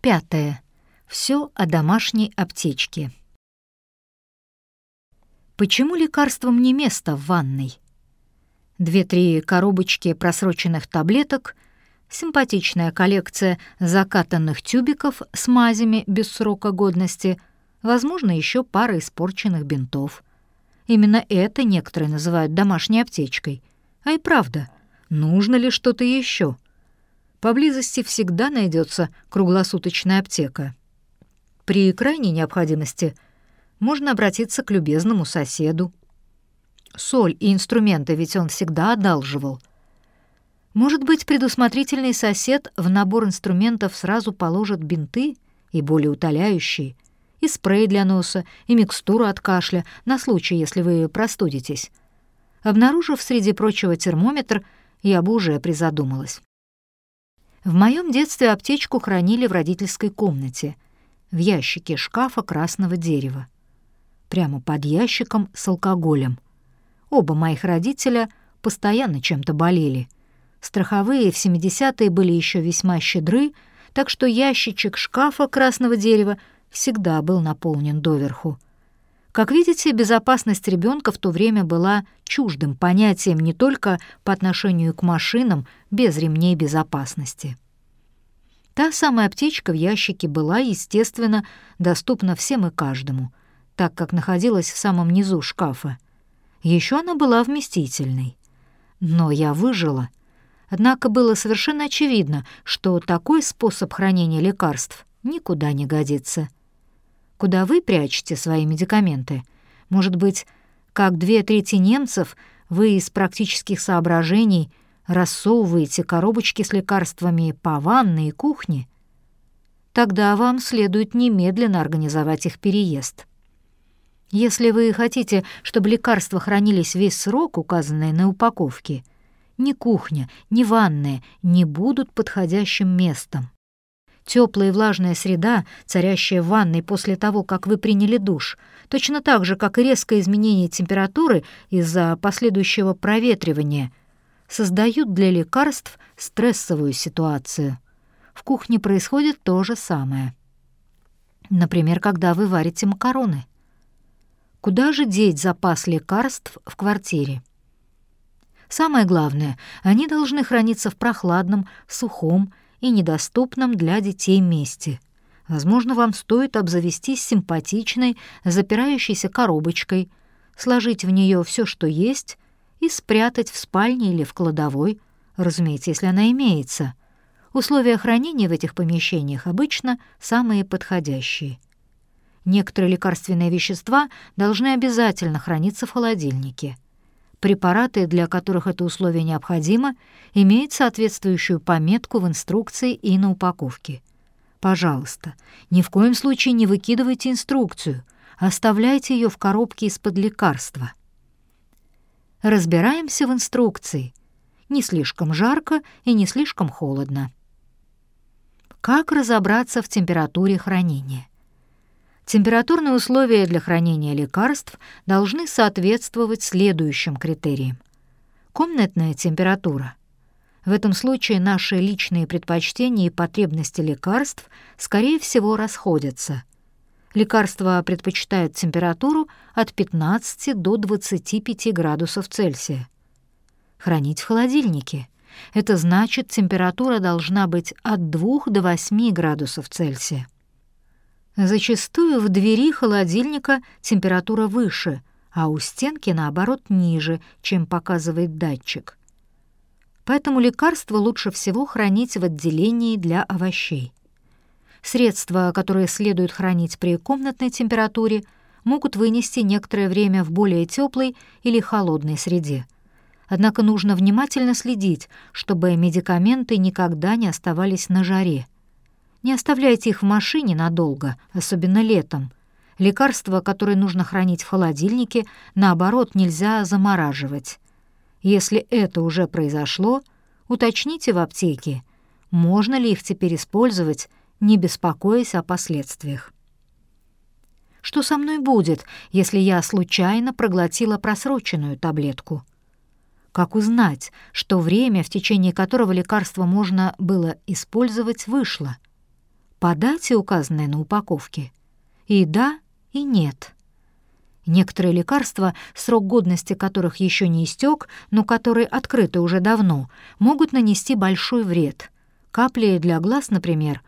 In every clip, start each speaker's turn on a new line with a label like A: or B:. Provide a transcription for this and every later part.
A: Пятое. Все о домашней аптечке. Почему лекарствам не место в ванной? Две-три коробочки просроченных таблеток, симпатичная коллекция закатанных тюбиков с мазями без срока годности, возможно, еще пара испорченных бинтов. Именно это некоторые называют домашней аптечкой. А и правда, нужно ли что-то еще? Поблизости всегда найдется круглосуточная аптека. При крайней необходимости можно обратиться к любезному соседу. Соль и инструменты ведь он всегда одалживал. Может быть, предусмотрительный сосед в набор инструментов сразу положит бинты и более утоляющие, и спрей для носа, и микстуру от кашля на случай, если вы простудитесь. Обнаружив среди прочего термометр, я бы уже призадумалась. В моем детстве аптечку хранили в родительской комнате — в ящике шкафа красного дерева. Прямо под ящиком с алкоголем. Оба моих родителя постоянно чем-то болели. Страховые в 70-е были еще весьма щедры, так что ящичек шкафа красного дерева всегда был наполнен доверху. Как видите, безопасность ребенка в то время была чуждым понятием не только по отношению к машинам без ремней безопасности. Та самая аптечка в ящике была, естественно, доступна всем и каждому, так как находилась в самом низу шкафа. Еще она была вместительной. Но я выжила. Однако было совершенно очевидно, что такой способ хранения лекарств никуда не годится. Куда вы прячете свои медикаменты? Может быть, как две трети немцев, вы из практических соображений – рассовываете коробочки с лекарствами по ванной и кухне, тогда вам следует немедленно организовать их переезд. Если вы хотите, чтобы лекарства хранились весь срок, указанный на упаковке, ни кухня, ни ванная не будут подходящим местом. Теплая и влажная среда, царящая в ванной после того, как вы приняли душ, точно так же, как и резкое изменение температуры из-за последующего проветривания, создают для лекарств стрессовую ситуацию. В кухне происходит то же самое. Например, когда вы варите макароны. Куда же деть запас лекарств в квартире? Самое главное, они должны храниться в прохладном, сухом и недоступном для детей месте. Возможно, вам стоит обзавестись симпатичной, запирающейся коробочкой, сложить в нее все, что есть, и спрятать в спальне или в кладовой, разумеется, если она имеется. Условия хранения в этих помещениях обычно самые подходящие. Некоторые лекарственные вещества должны обязательно храниться в холодильнике. Препараты, для которых это условие необходимо, имеют соответствующую пометку в инструкции и на упаковке. Пожалуйста, ни в коем случае не выкидывайте инструкцию, оставляйте ее в коробке из-под лекарства — Разбираемся в инструкции. Не слишком жарко и не слишком холодно. Как разобраться в температуре хранения? Температурные условия для хранения лекарств должны соответствовать следующим критериям. Комнатная температура. В этом случае наши личные предпочтения и потребности лекарств, скорее всего, расходятся. Лекарства предпочитают температуру от 15 до 25 градусов Цельсия. Хранить в холодильнике. Это значит, температура должна быть от 2 до 8 градусов Цельсия. Зачастую в двери холодильника температура выше, а у стенки, наоборот, ниже, чем показывает датчик. Поэтому лекарства лучше всего хранить в отделении для овощей. Средства, которые следует хранить при комнатной температуре, могут вынести некоторое время в более теплой или холодной среде. Однако нужно внимательно следить, чтобы медикаменты никогда не оставались на жаре. Не оставляйте их в машине надолго, особенно летом. Лекарства, которые нужно хранить в холодильнике, наоборот, нельзя замораживать. Если это уже произошло, уточните в аптеке, можно ли их теперь использовать не беспокоясь о последствиях. Что со мной будет, если я случайно проглотила просроченную таблетку? Как узнать, что время, в течение которого лекарство можно было использовать, вышло? По дате, указанной на упаковке? И да, и нет. Некоторые лекарства, срок годности которых еще не истек, но которые открыты уже давно, могут нанести большой вред. Капли для глаз, например,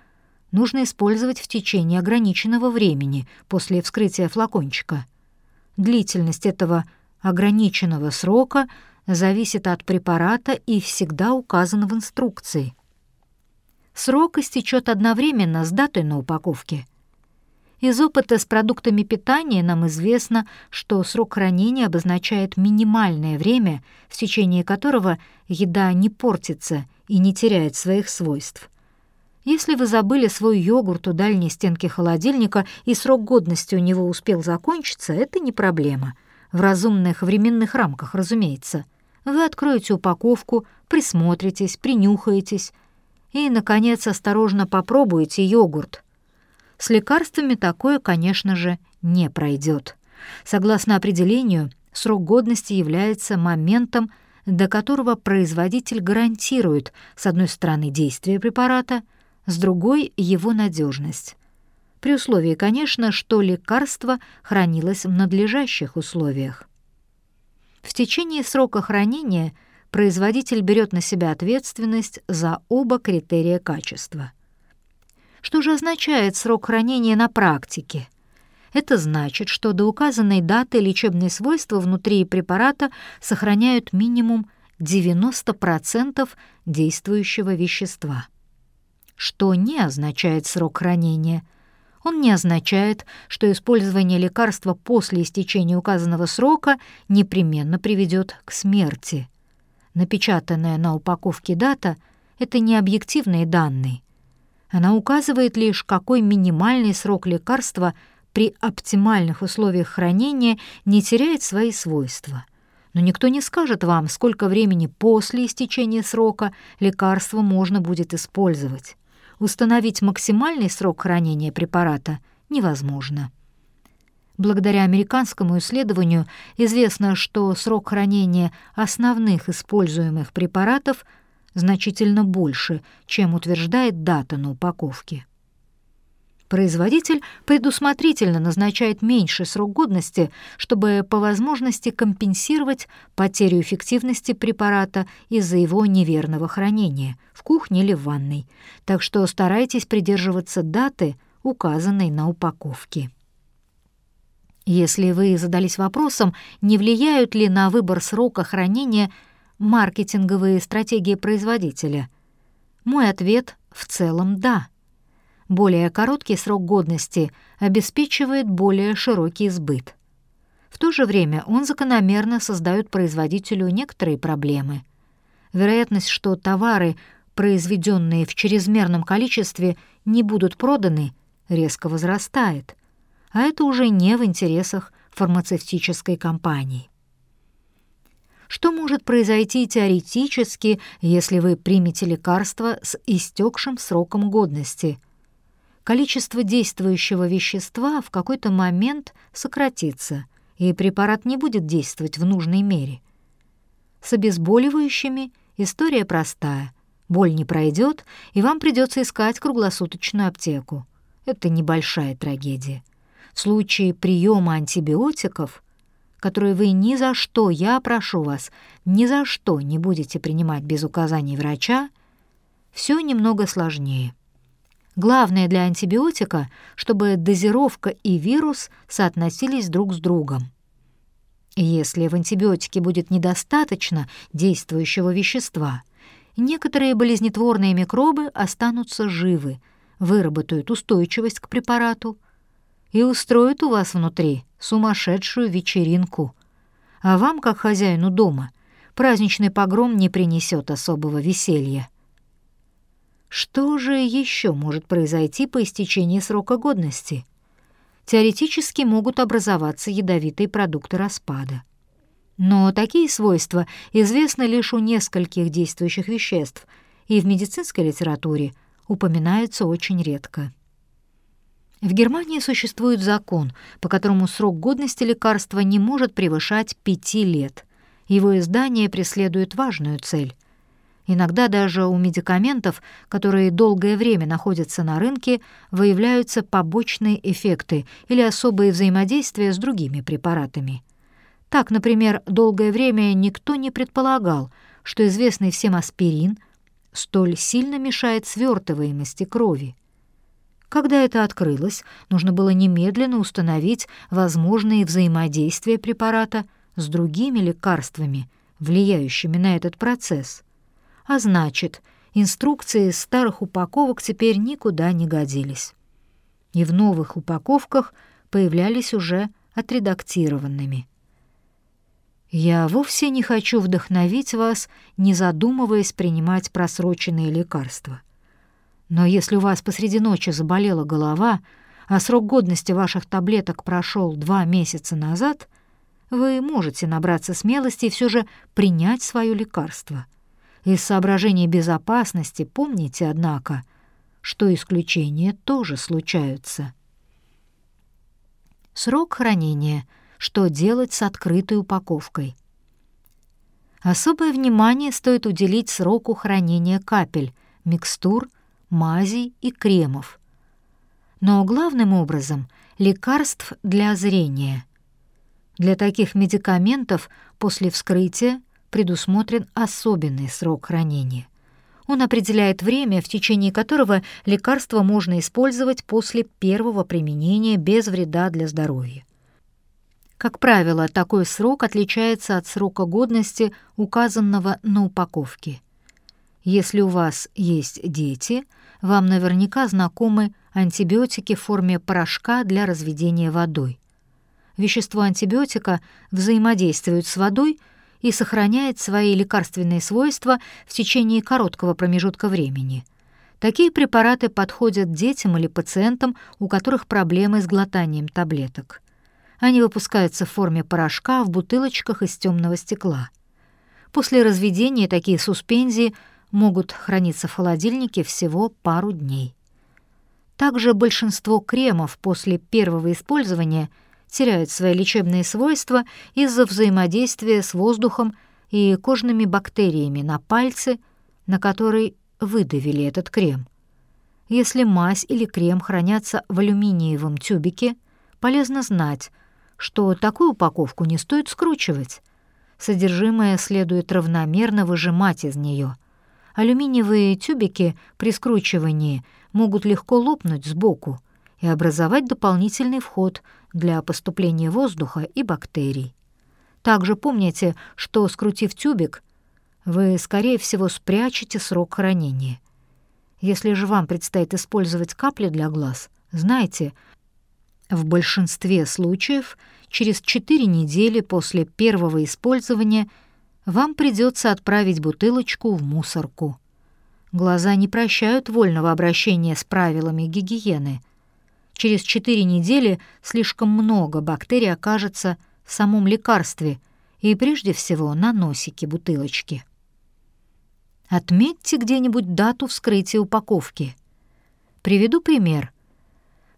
A: нужно использовать в течение ограниченного времени после вскрытия флакончика. Длительность этого ограниченного срока зависит от препарата и всегда указана в инструкции. Срок истечет одновременно с датой на упаковке. Из опыта с продуктами питания нам известно, что срок хранения обозначает минимальное время, в течение которого еда не портится и не теряет своих свойств. Если вы забыли свой йогурт у дальней стенки холодильника и срок годности у него успел закончиться, это не проблема. В разумных временных рамках, разумеется. Вы откроете упаковку, присмотритесь, принюхаетесь и, наконец, осторожно попробуете йогурт. С лекарствами такое, конечно же, не пройдет. Согласно определению, срок годности является моментом, до которого производитель гарантирует, с одной стороны, действие препарата, с другой — его надежность. При условии, конечно, что лекарство хранилось в надлежащих условиях. В течение срока хранения производитель берет на себя ответственность за оба критерия качества. Что же означает срок хранения на практике? Это значит, что до указанной даты лечебные свойства внутри препарата сохраняют минимум 90% действующего вещества что не означает срок хранения. Он не означает, что использование лекарства после истечения указанного срока непременно приведет к смерти. Напечатанная на упаковке дата — это не объективные данные. Она указывает лишь, какой минимальный срок лекарства при оптимальных условиях хранения не теряет свои свойства. Но никто не скажет вам, сколько времени после истечения срока лекарство можно будет использовать установить максимальный срок хранения препарата невозможно. Благодаря американскому исследованию известно, что срок хранения основных используемых препаратов значительно больше, чем утверждает дата на упаковке. Производитель предусмотрительно назначает меньший срок годности, чтобы по возможности компенсировать потерю эффективности препарата из-за его неверного хранения в кухне или в ванной. Так что старайтесь придерживаться даты, указанной на упаковке. Если вы задались вопросом, не влияют ли на выбор срока хранения маркетинговые стратегии производителя, мой ответ в целом «да». Более короткий срок годности обеспечивает более широкий сбыт. В то же время он закономерно создает производителю некоторые проблемы. Вероятность, что товары, произведенные в чрезмерном количестве, не будут проданы, резко возрастает. А это уже не в интересах фармацевтической компании. Что может произойти теоретически, если вы примете лекарство с истекшим сроком годности – количество действующего вещества в какой-то момент сократится, и препарат не будет действовать в нужной мере. С обезболивающими история простая. Боль не пройдет, и вам придется искать круглосуточную аптеку. Это небольшая трагедия. В случае приема антибиотиков, которые вы ни за что, я прошу вас, ни за что не будете принимать без указаний врача, все немного сложнее. Главное для антибиотика, чтобы дозировка и вирус соотносились друг с другом. Если в антибиотике будет недостаточно действующего вещества, некоторые болезнетворные микробы останутся живы, выработают устойчивость к препарату и устроят у вас внутри сумасшедшую вечеринку. А вам, как хозяину дома, праздничный погром не принесет особого веселья. Что же еще может произойти по истечении срока годности? Теоретически могут образоваться ядовитые продукты распада. Но такие свойства известны лишь у нескольких действующих веществ и в медицинской литературе упоминаются очень редко. В Германии существует закон, по которому срок годности лекарства не может превышать пяти лет. Его издание преследует важную цель Иногда даже у медикаментов, которые долгое время находятся на рынке, выявляются побочные эффекты или особые взаимодействия с другими препаратами. Так, например, долгое время никто не предполагал, что известный всем аспирин столь сильно мешает свертываемости крови. Когда это открылось, нужно было немедленно установить возможные взаимодействия препарата с другими лекарствами, влияющими на этот процесс. А значит, инструкции старых упаковок теперь никуда не годились. И в новых упаковках появлялись уже отредактированными. Я вовсе не хочу вдохновить вас, не задумываясь принимать просроченные лекарства. Но если у вас посреди ночи заболела голова, а срок годности ваших таблеток прошел два месяца назад, вы можете набраться смелости и все же принять свое лекарство. Из соображений безопасности помните, однако, что исключения тоже случаются. Срок хранения — что делать с открытой упаковкой. Особое внимание стоит уделить сроку хранения капель, микстур, мазей и кремов. Но главным образом лекарств для зрения. Для таких медикаментов после вскрытия предусмотрен особенный срок хранения. Он определяет время, в течение которого лекарство можно использовать после первого применения без вреда для здоровья. Как правило, такой срок отличается от срока годности, указанного на упаковке. Если у вас есть дети, вам наверняка знакомы антибиотики в форме порошка для разведения водой. Вещество антибиотика взаимодействует с водой и сохраняет свои лекарственные свойства в течение короткого промежутка времени. Такие препараты подходят детям или пациентам, у которых проблемы с глотанием таблеток. Они выпускаются в форме порошка в бутылочках из темного стекла. После разведения такие суспензии могут храниться в холодильнике всего пару дней. Также большинство кремов после первого использования теряют свои лечебные свойства из-за взаимодействия с воздухом и кожными бактериями на пальце, на который выдавили этот крем. Если мазь или крем хранятся в алюминиевом тюбике, полезно знать, что такую упаковку не стоит скручивать. Содержимое следует равномерно выжимать из нее. Алюминиевые тюбики при скручивании могут легко лопнуть сбоку и образовать дополнительный вход для поступления воздуха и бактерий. Также помните, что, скрутив тюбик, вы, скорее всего, спрячете срок хранения. Если же вам предстоит использовать капли для глаз, знайте, в большинстве случаев через 4 недели после первого использования вам придется отправить бутылочку в мусорку. Глаза не прощают вольного обращения с правилами гигиены. Через 4 недели слишком много бактерий окажется в самом лекарстве и прежде всего на носике бутылочки. Отметьте где-нибудь дату вскрытия упаковки. Приведу пример —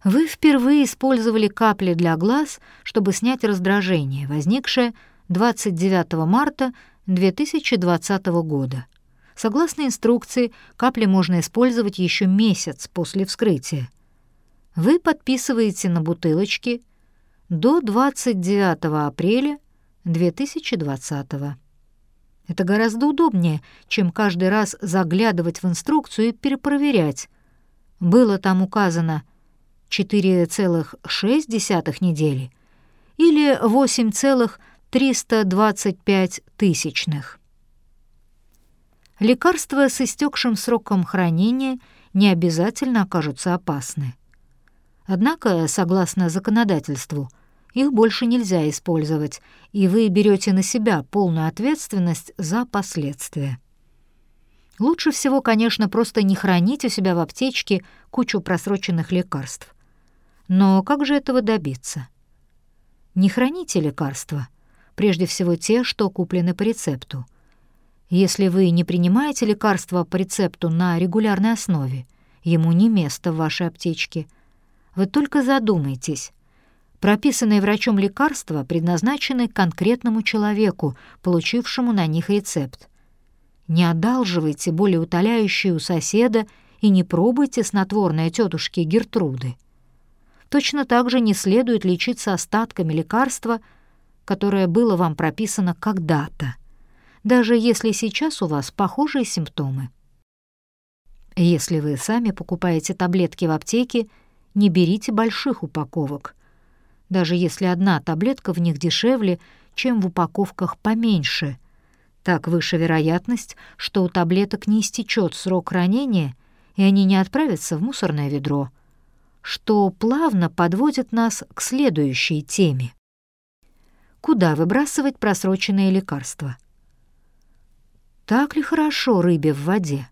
A: вы впервые использовали капли для глаз, чтобы снять раздражение, возникшее 29 марта 2020 года. Согласно инструкции, капли можно использовать еще месяц после вскрытия. Вы подписываете на бутылочке до 29 апреля 2020 Это гораздо удобнее, чем каждый раз заглядывать в инструкцию и перепроверять. Было там указано – 4,6 недели или 8,325 тысячных. Лекарства с истекшим сроком хранения не обязательно окажутся опасны. Однако, согласно законодательству, их больше нельзя использовать, и вы берете на себя полную ответственность за последствия. Лучше всего, конечно, просто не хранить у себя в аптечке кучу просроченных лекарств. Но как же этого добиться? Не храните лекарства, прежде всего те, что куплены по рецепту. Если вы не принимаете лекарства по рецепту на регулярной основе, ему не место в вашей аптечке. Вы только задумайтесь. Прописанные врачом лекарства предназначены конкретному человеку, получившему на них рецепт. Не одалживайте более утоляющие у соседа и не пробуйте снотворное тетушки Гертруды. Точно так же не следует лечиться остатками лекарства, которое было вам прописано когда-то, даже если сейчас у вас похожие симптомы. Если вы сами покупаете таблетки в аптеке, не берите больших упаковок, даже если одна таблетка в них дешевле, чем в упаковках поменьше. Так выше вероятность, что у таблеток не истечет срок хранения, и они не отправятся в мусорное ведро, что плавно подводит нас к следующей теме. Куда выбрасывать просроченные лекарства? Так ли хорошо рыбе в воде?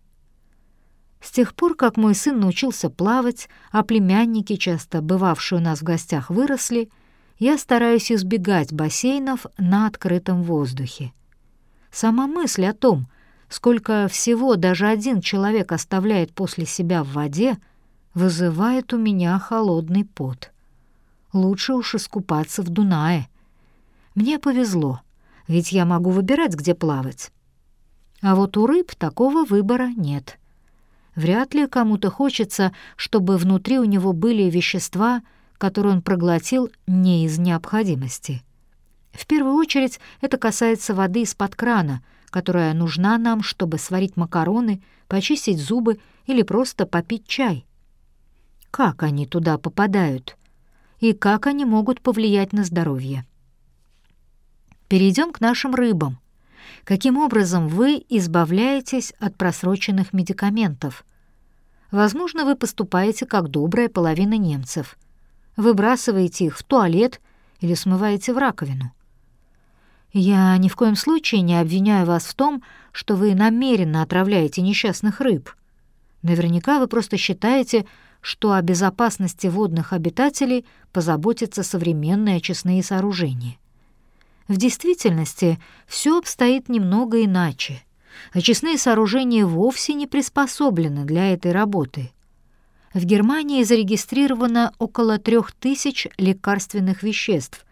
A: С тех пор, как мой сын научился плавать, а племянники, часто бывавшие у нас в гостях, выросли, я стараюсь избегать бассейнов на открытом воздухе. Сама мысль о том, сколько всего даже один человек оставляет после себя в воде, вызывает у меня холодный пот. Лучше уж искупаться в Дунае. Мне повезло, ведь я могу выбирать, где плавать. А вот у рыб такого выбора нет. Вряд ли кому-то хочется, чтобы внутри у него были вещества, которые он проглотил не из необходимости. В первую очередь это касается воды из-под крана, которая нужна нам, чтобы сварить макароны, почистить зубы или просто попить чай. Как они туда попадают? И как они могут повлиять на здоровье? Перейдем к нашим рыбам каким образом вы избавляетесь от просроченных медикаментов. Возможно, вы поступаете как добрая половина немцев. Выбрасываете их в туалет или смываете в раковину. Я ни в коем случае не обвиняю вас в том, что вы намеренно отравляете несчастных рыб. Наверняка вы просто считаете, что о безопасности водных обитателей позаботятся современные очистные сооружения. В действительности все обстоит немного иначе. Очистные сооружения вовсе не приспособлены для этой работы. В Германии зарегистрировано около трех тысяч лекарственных веществ,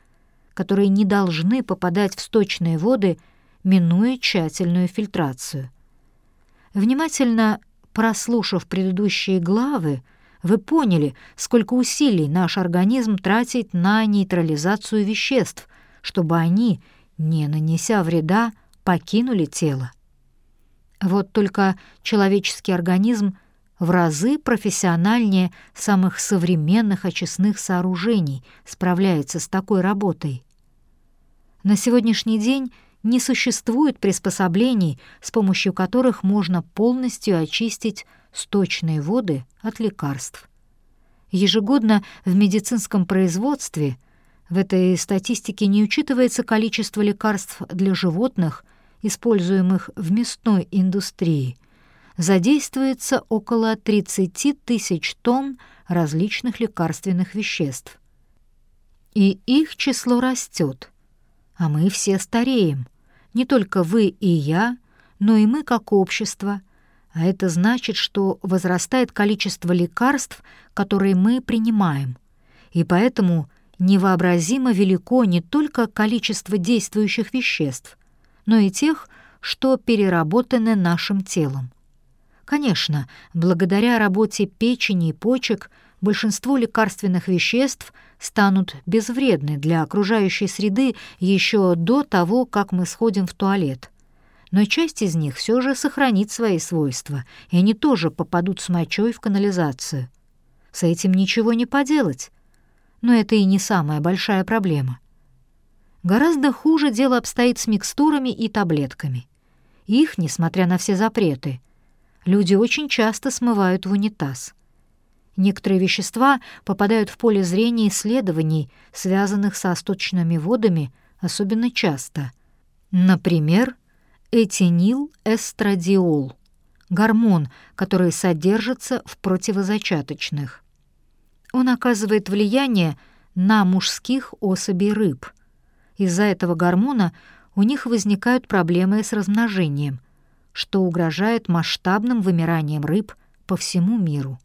A: которые не должны попадать в сточные воды, минуя тщательную фильтрацию. Внимательно прослушав предыдущие главы, вы поняли, сколько усилий наш организм тратит на нейтрализацию веществ, чтобы они, не нанеся вреда, покинули тело. Вот только человеческий организм в разы профессиональнее самых современных очистных сооружений справляется с такой работой. На сегодняшний день не существует приспособлений, с помощью которых можно полностью очистить сточные воды от лекарств. Ежегодно в медицинском производстве – в этой статистике не учитывается количество лекарств для животных, используемых в мясной индустрии. Задействуется около 30 тысяч тонн различных лекарственных веществ. И их число растет, а мы все стареем. Не только вы и я, но и мы как общество. А это значит, что возрастает количество лекарств, которые мы принимаем. И поэтому – невообразимо велико не только количество действующих веществ, но и тех, что переработаны нашим телом. Конечно, благодаря работе печени и почек большинство лекарственных веществ станут безвредны для окружающей среды еще до того, как мы сходим в туалет. Но часть из них все же сохранит свои свойства, и они тоже попадут с мочой в канализацию. С этим ничего не поделать но это и не самая большая проблема. Гораздо хуже дело обстоит с микстурами и таблетками. Их, несмотря на все запреты, люди очень часто смывают в унитаз. Некоторые вещества попадают в поле зрения исследований, связанных со сточными водами, особенно часто. Например, этинил-эстрадиол — гормон, который содержится в противозачаточных. Он оказывает влияние на мужских особей рыб. Из-за этого гормона у них возникают проблемы с размножением, что угрожает масштабным вымиранием рыб по всему миру.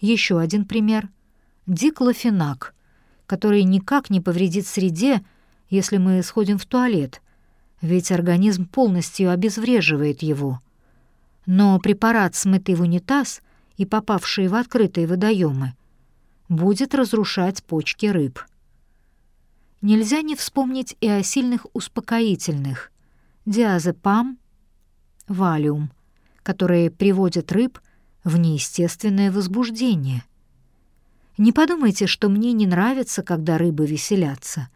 A: Еще один пример — диклофенак, который никак не повредит среде, если мы сходим в туалет, ведь организм полностью обезвреживает его. Но препарат, смытый в унитаз и попавший в открытые водоемы, будет разрушать почки рыб. Нельзя не вспомнить и о сильных успокоительных – диазепам, валиум, которые приводят рыб в неестественное возбуждение. Не подумайте, что мне не нравится, когда рыбы веселятся,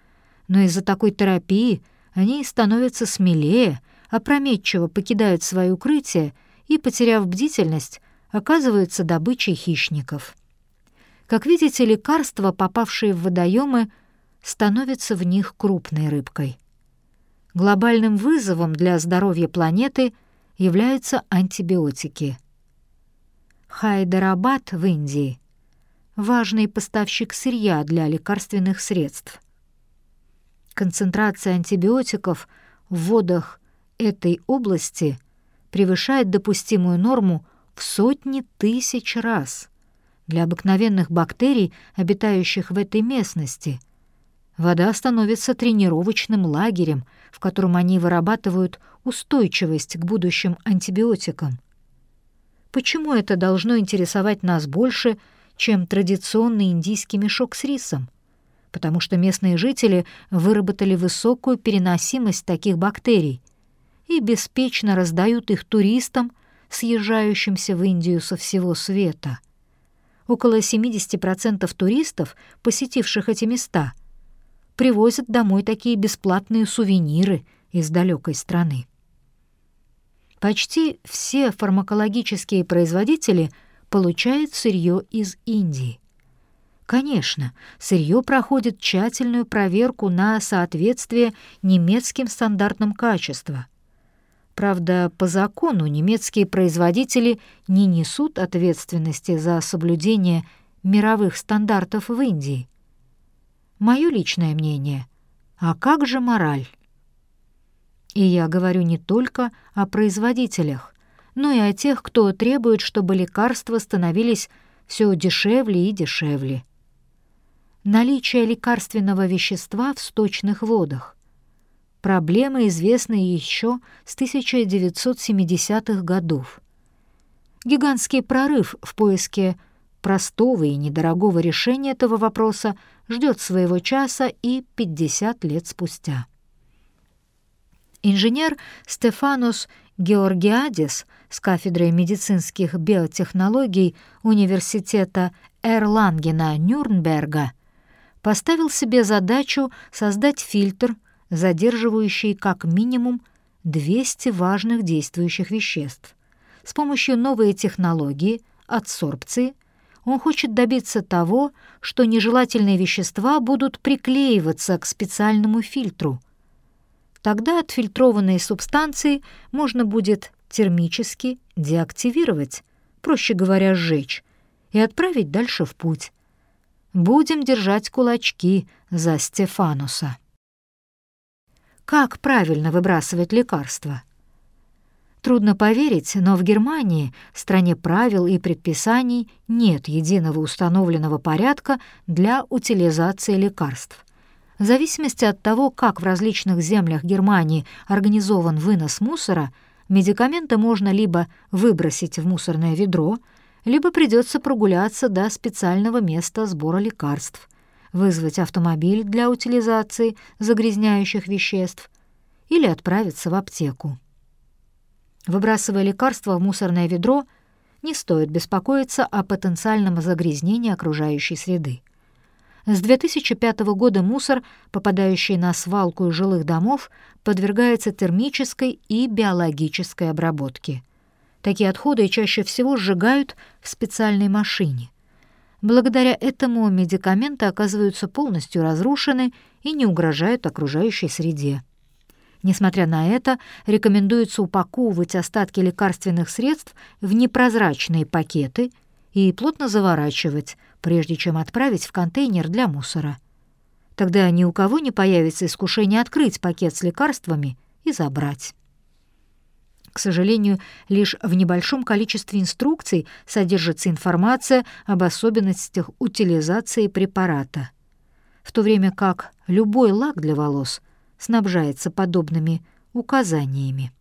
A: но из-за такой терапии они становятся смелее, опрометчиво покидают свое укрытие и, потеряв бдительность, оказываются добычей хищников. Как видите, лекарства, попавшие в водоемы, становятся в них крупной рыбкой. Глобальным вызовом для здоровья планеты являются антибиотики. Хайдарабад в Индии — важный поставщик сырья для лекарственных средств. Концентрация антибиотиков в водах этой области превышает допустимую норму в сотни тысяч раз — для обыкновенных бактерий, обитающих в этой местности. Вода становится тренировочным лагерем, в котором они вырабатывают устойчивость к будущим антибиотикам. Почему это должно интересовать нас больше, чем традиционный индийский мешок с рисом? Потому что местные жители выработали высокую переносимость таких бактерий и беспечно раздают их туристам, съезжающимся в Индию со всего света. Около 70% туристов, посетивших эти места, привозят домой такие бесплатные сувениры из далекой страны. Почти все фармакологические производители получают сырье из Индии. Конечно, сырье проходит тщательную проверку на соответствие немецким стандартам качества — Правда, по закону немецкие производители не несут ответственности за соблюдение мировых стандартов в Индии. Мое личное мнение. А как же мораль? И я говорю не только о производителях, но и о тех, кто требует, чтобы лекарства становились все дешевле и дешевле. Наличие лекарственного вещества в сточных водах Проблема известна еще с 1970-х годов. Гигантский прорыв в поиске простого и недорогого решения этого вопроса ждет своего часа и 50 лет спустя. Инженер Стефанус Георгиадис с кафедрой медицинских биотехнологий Университета Эрлангена Нюрнберга поставил себе задачу создать фильтр – задерживающий как минимум 200 важных действующих веществ. С помощью новой технологии, адсорбции, он хочет добиться того, что нежелательные вещества будут приклеиваться к специальному фильтру. Тогда отфильтрованные субстанции можно будет термически деактивировать, проще говоря, сжечь, и отправить дальше в путь. Будем держать кулачки за Стефануса. Как правильно выбрасывать лекарства? Трудно поверить, но в Германии, стране правил и предписаний, нет единого установленного порядка для утилизации лекарств. В зависимости от того, как в различных землях Германии организован вынос мусора, медикаменты можно либо выбросить в мусорное ведро, либо придется прогуляться до специального места сбора лекарств – вызвать автомобиль для утилизации загрязняющих веществ или отправиться в аптеку. Выбрасывая лекарства в мусорное ведро, не стоит беспокоиться о потенциальном загрязнении окружающей среды. С 2005 года мусор, попадающий на свалку из жилых домов, подвергается термической и биологической обработке. Такие отходы чаще всего сжигают в специальной машине — Благодаря этому медикаменты оказываются полностью разрушены и не угрожают окружающей среде. Несмотря на это, рекомендуется упаковывать остатки лекарственных средств в непрозрачные пакеты и плотно заворачивать, прежде чем отправить в контейнер для мусора. Тогда ни у кого не появится искушение открыть пакет с лекарствами и забрать. К сожалению, лишь в небольшом количестве инструкций содержится информация об особенностях утилизации препарата, в то время как любой лак для волос снабжается подобными указаниями.